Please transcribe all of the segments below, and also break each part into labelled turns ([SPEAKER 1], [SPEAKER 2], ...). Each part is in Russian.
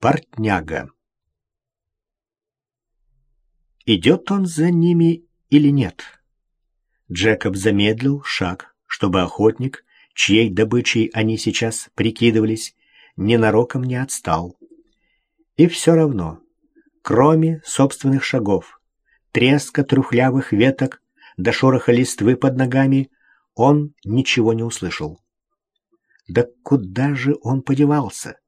[SPEAKER 1] Портняга. Идет он за ними или нет? Джекоб замедлил шаг, чтобы охотник, чьей добычей они сейчас прикидывались, ненароком не отстал. И все равно, кроме собственных шагов, треска трухлявых веток до шороха листвы под ногами, он ничего не услышал. Да куда же он подевался?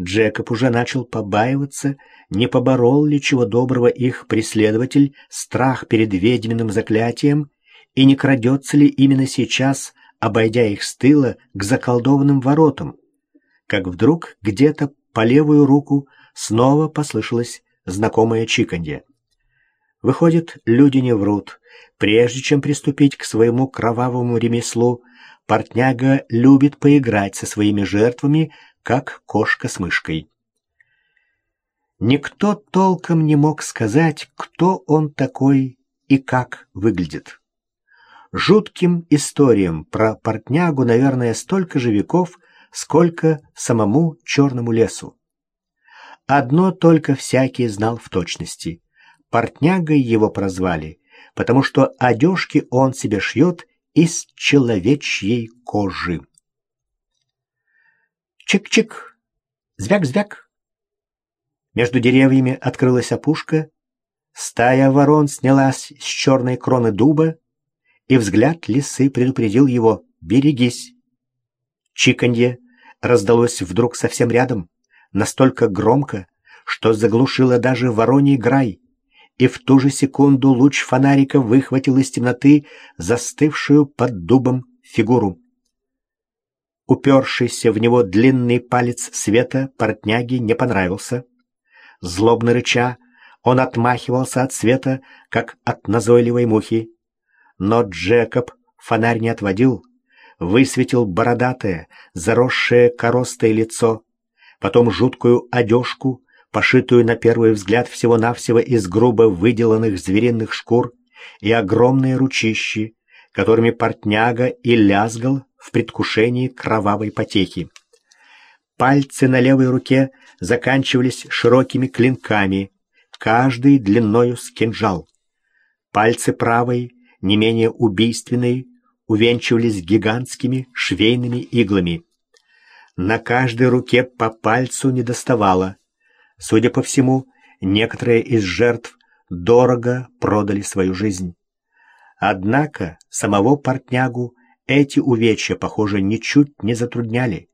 [SPEAKER 1] Джекоб уже начал побаиваться, не поборол ли чего доброго их преследователь страх перед ведьминым заклятием, и не крадется ли именно сейчас, обойдя их с тыла, к заколдованным воротам, как вдруг где-то по левую руку снова послышалось знакомое чиканье. Выходит, люди не врут. Прежде чем приступить к своему кровавому ремеслу, портняга любит поиграть со своими жертвами, как кошка с мышкой. Никто толком не мог сказать, кто он такой и как выглядит. Жутким историям про портнягу, наверное, столько же веков, сколько самому черному лесу. Одно только всякий знал в точности. Портнягой его прозвали, потому что одежки он себе шьет из человечьей кожи. Чик-чик! Звяк-звяк! Между деревьями открылась опушка, стая ворон снялась с черной кроны дуба, и взгляд лисы предупредил его «Берегись!». Чиканье раздалось вдруг совсем рядом, настолько громко, что заглушило даже вороний грай, и в ту же секунду луч фонарика выхватил из темноты застывшую под дубом фигуру. Упершийся в него длинный палец света портняги не понравился. Злобно рыча, он отмахивался от света, как от назойливой мухи. Но Джекоб фонарь не отводил, высветил бородатое, заросшее коростой лицо, потом жуткую одежку, пошитую на первый взгляд всего-навсего из грубо выделанных звериных шкур, и огромные ручищи, которыми портняга и лязгал в предвкушении кровавой потехи. Пальцы на левой руке заканчивались широкими клинками, каждый длиною с кинжал. Пальцы правой, не менее убийственной, увенчивались гигантскими швейными иглами. На каждой руке по пальцу не доставало. Судя по всему, некоторые из жертв дорого продали свою жизнь. Однако самого портнягу эти увечья, похоже, ничуть не затрудняли.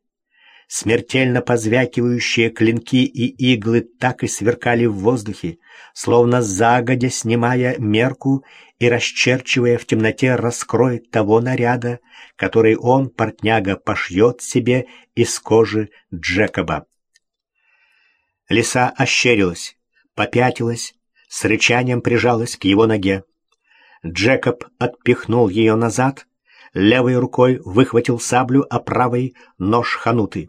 [SPEAKER 1] Смертельно позвякивающие клинки и иглы так и сверкали в воздухе, словно загодя снимая мерку и расчерчивая в темноте раскрой того наряда, который он, портняга, пошьет себе из кожи Джекоба. Лиса ощерилась, попятилась, с рычанием прижалась к его ноге. Джекоб отпихнул ее назад — левой рукой выхватил саблю, а правой — нож хануты.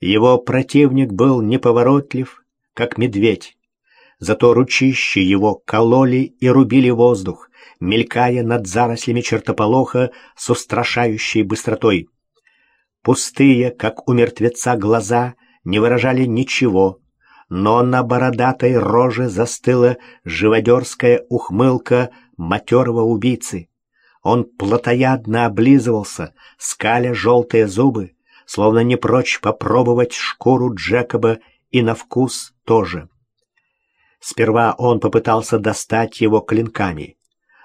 [SPEAKER 1] Его противник был неповоротлив, как медведь. Зато ручищи его кололи и рубили воздух, мелькая над зарослями чертополоха с устрашающей быстротой. Пустые, как у мертвеца, глаза не выражали ничего, но на бородатой роже застыла живодерская ухмылка матерого убийцы. Он плотоядно облизывался, скаля желтые зубы, словно не прочь попробовать шкуру Джекоба и на вкус тоже. Сперва он попытался достать его клинками,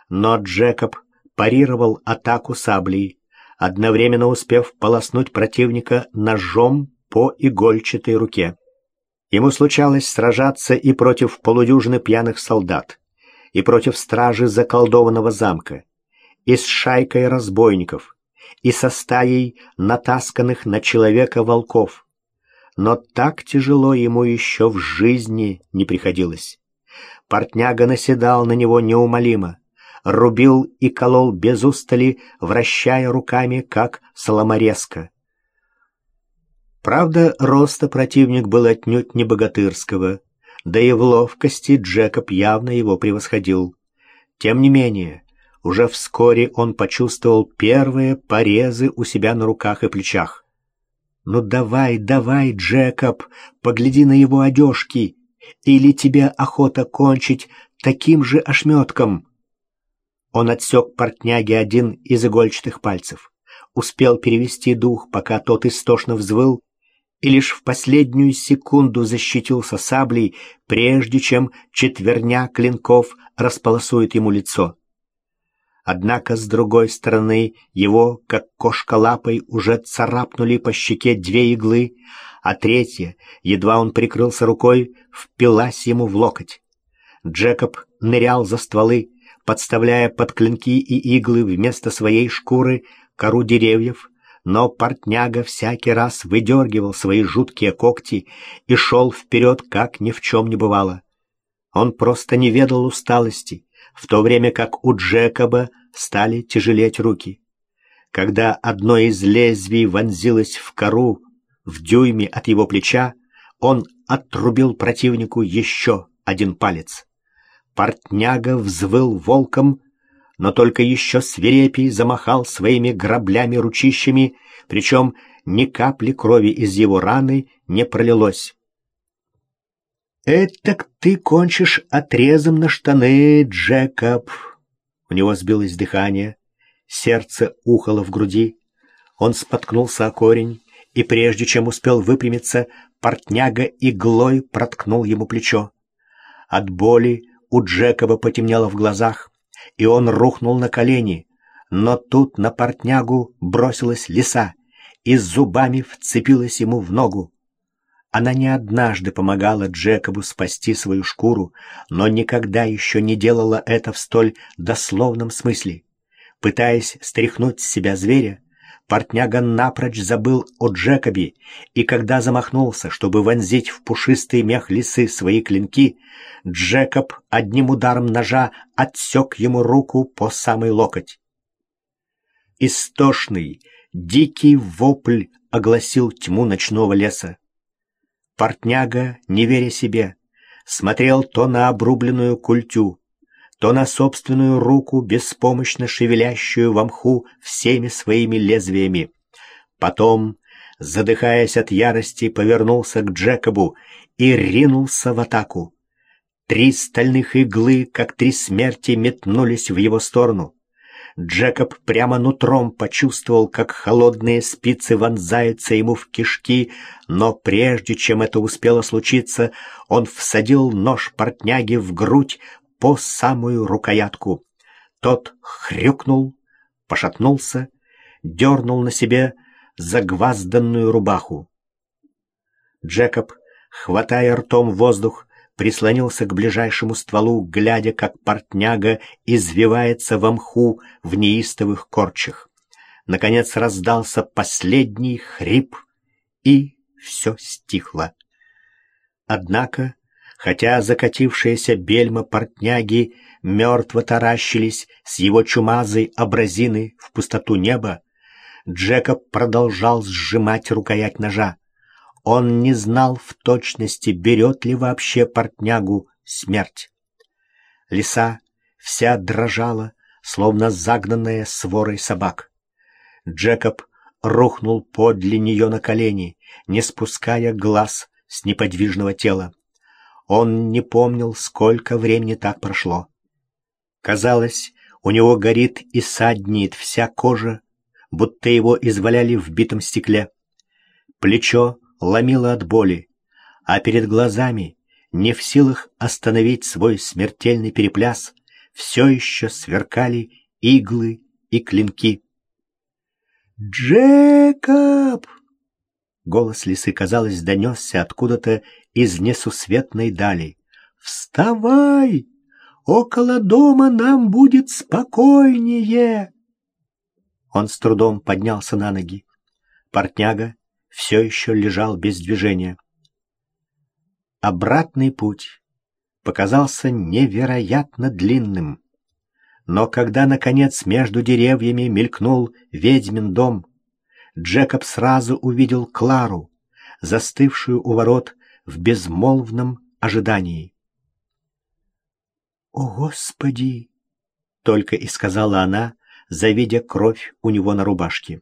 [SPEAKER 1] но Джекоб парировал атаку саблей, одновременно успев полоснуть противника ножом по игольчатой руке. Ему случалось сражаться и против полудюжины пьяных солдат, и против стражи заколдованного замка, и с шайкой разбойников, и со стаей натасканных на человека волков. Но так тяжело ему еще в жизни не приходилось. Портняга наседал на него неумолимо, рубил и колол без устали, вращая руками, как соломорезка. Правда, роста противник был отнюдь не богатырского, да и в ловкости Джекоб явно его превосходил. Тем не менее, уже вскоре он почувствовал первые порезы у себя на руках и плечах. «Ну давай, давай, Джекоб, погляди на его одежки, или тебе охота кончить таким же ошметком?» Он отсек портняге один из игольчатых пальцев, успел перевести дух, пока тот истошно взвыл, и лишь в последнюю секунду защитился саблей, прежде чем четверня клинков располосует ему лицо. Однако с другой стороны его, как кошка лапой, уже царапнули по щеке две иглы, а третья, едва он прикрылся рукой, впилась ему в локоть. Джекоб нырял за стволы, подставляя под клинки и иглы вместо своей шкуры кору деревьев, но портняга всякий раз выдергивал свои жуткие когти и шел вперед, как ни в чем не бывало. Он просто не ведал усталости, в то время как у Джекоба стали тяжелеть руки. Когда одно из лезвий вонзилось в кору в дюйме от его плеча, он отрубил противнику еще один палец. Портняга взвыл волком, но только еще свирепей замахал своими граблями-ручищами, причем ни капли крови из его раны не пролилось. «Этак ты кончишь отрезом на штаны, Джекоб!» У него сбилось дыхание, сердце ухало в груди. Он споткнулся о корень, и прежде чем успел выпрямиться, портняга иглой проткнул ему плечо. От боли у Джекоба потемнело в глазах, и он рухнул на колени, но тут на портнягу бросилась лиса и зубами вцепилась ему в ногу. Она не однажды помогала Джекобу спасти свою шкуру, но никогда еще не делала это в столь дословном смысле. Пытаясь стряхнуть с себя зверя, Портняга напрочь забыл о Джекобе, и когда замахнулся, чтобы вонзить в пушистый мех лисы свои клинки, Джекоб одним ударом ножа отсек ему руку по самый локоть. Истошный, дикий вопль огласил тьму ночного леса. Портняга, не веря себе, смотрел то на обрубленную культю, то на собственную руку, беспомощно шевелящую в мху всеми своими лезвиями. Потом, задыхаясь от ярости, повернулся к Джекобу и ринулся в атаку. Три стальных иглы, как три смерти, метнулись в его сторону. Джекоб прямо нутром почувствовал, как холодные спицы вонзаются ему в кишки, но прежде чем это успело случиться, он всадил нож портняги в грудь по самую рукоятку. Тот хрюкнул, пошатнулся, дернул на себе загвазданную рубаху. Джекоб, хватая ртом воздух, прислонился к ближайшему стволу, глядя, как портняга извивается в мху в неистовых корчах. Наконец раздался последний хрип, и все стихло. Однако, хотя закатившиеся бельма портняги мертво таращились с его чумазой абразины в пустоту неба, Джекоб продолжал сжимать рукоять ножа. Он не знал в точности, берет ли вообще портнягу смерть. Лиса вся дрожала, словно загнанная сворой собак. Джекоб рухнул подле нее на колени, не спуская глаз с неподвижного тела. Он не помнил, сколько времени так прошло. Казалось, у него горит и саднит вся кожа, будто его изваляли в битом стекле. Плечо ломило от боли, а перед глазами, не в силах остановить свой смертельный перепляс, все еще сверкали иглы и клинки. «Джекоб!» Голос лисы, казалось, донесся откуда-то из несусветной дали. «Вставай! Около дома нам будет спокойнее!» Он с трудом поднялся на ноги. Портняга все еще лежал без движения. Обратный путь показался невероятно длинным. Но когда, наконец, между деревьями мелькнул ведьмин дом, Джекоб сразу увидел Клару, застывшую у ворот в безмолвном ожидании. «О, Господи!» — только и сказала она, завидя кровь у него на рубашке.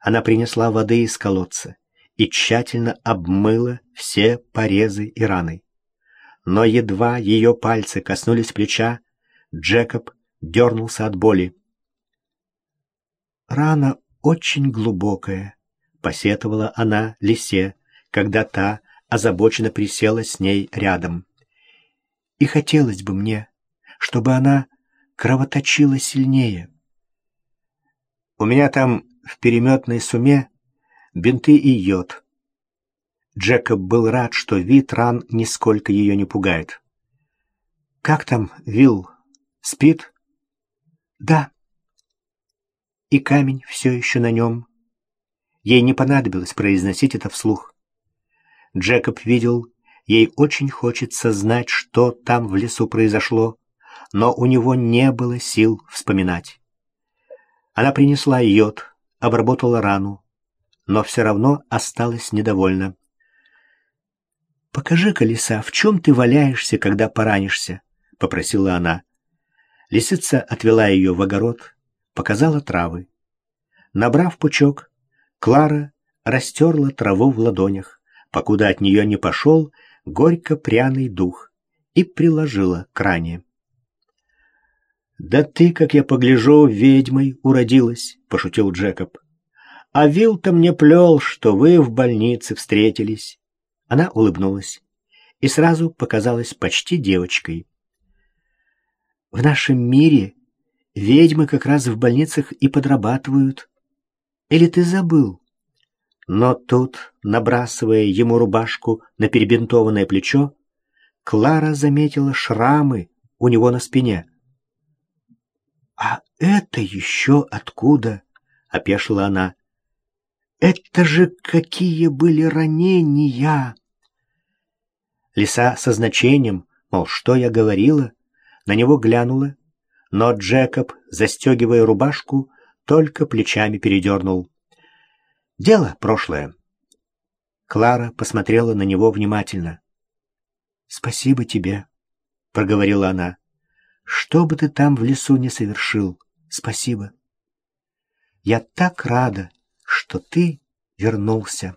[SPEAKER 1] Она принесла воды из колодца и тщательно обмыла все порезы и раны. Но едва ее пальцы коснулись плеча, Джекоб дернулся от боли. «Рана очень глубокая», — посетовала она лисе, когда та озабоченно присела с ней рядом. «И хотелось бы мне, чтобы она кровоточила сильнее. У меня там в переметной суме бинты и йод. Джекоб был рад, что вид ран нисколько ее не пугает. «Как там, Вилл? Спит?» «Да». «И камень все еще на нем». Ей не понадобилось произносить это вслух. Джекоб видел, ей очень хочется знать, что там в лесу произошло, но у него не было сил вспоминать. Она принесла йод, обработала рану, но все равно осталась недовольна. «Покажи-ка, лиса, в чем ты валяешься, когда поранишься?» — попросила она. Лисица отвела ее в огород, показала травы. Набрав пучок, Клара растерла траву в ладонях, покуда от нее не пошел горько-пряный дух, и приложила к ране. «Да ты, как я погляжу, ведьмой уродилась», — пошутил Джекоб. «А Вилл-то мне плел, что вы в больнице встретились». Она улыбнулась и сразу показалась почти девочкой. «В нашем мире ведьмы как раз в больницах и подрабатывают. Или ты забыл?» Но тут, набрасывая ему рубашку на перебинтованное плечо, Клара заметила шрамы у него на спине. «А это еще откуда?» — опешила она. «Это же какие были ранения!» Лиса со значением, мол, что я говорила, на него глянула, но Джекоб, застегивая рубашку, только плечами передернул. «Дело прошлое». Клара посмотрела на него внимательно. «Спасибо тебе», — проговорила она. Что бы ты там в лесу не совершил, спасибо. Я так рада, что ты вернулся.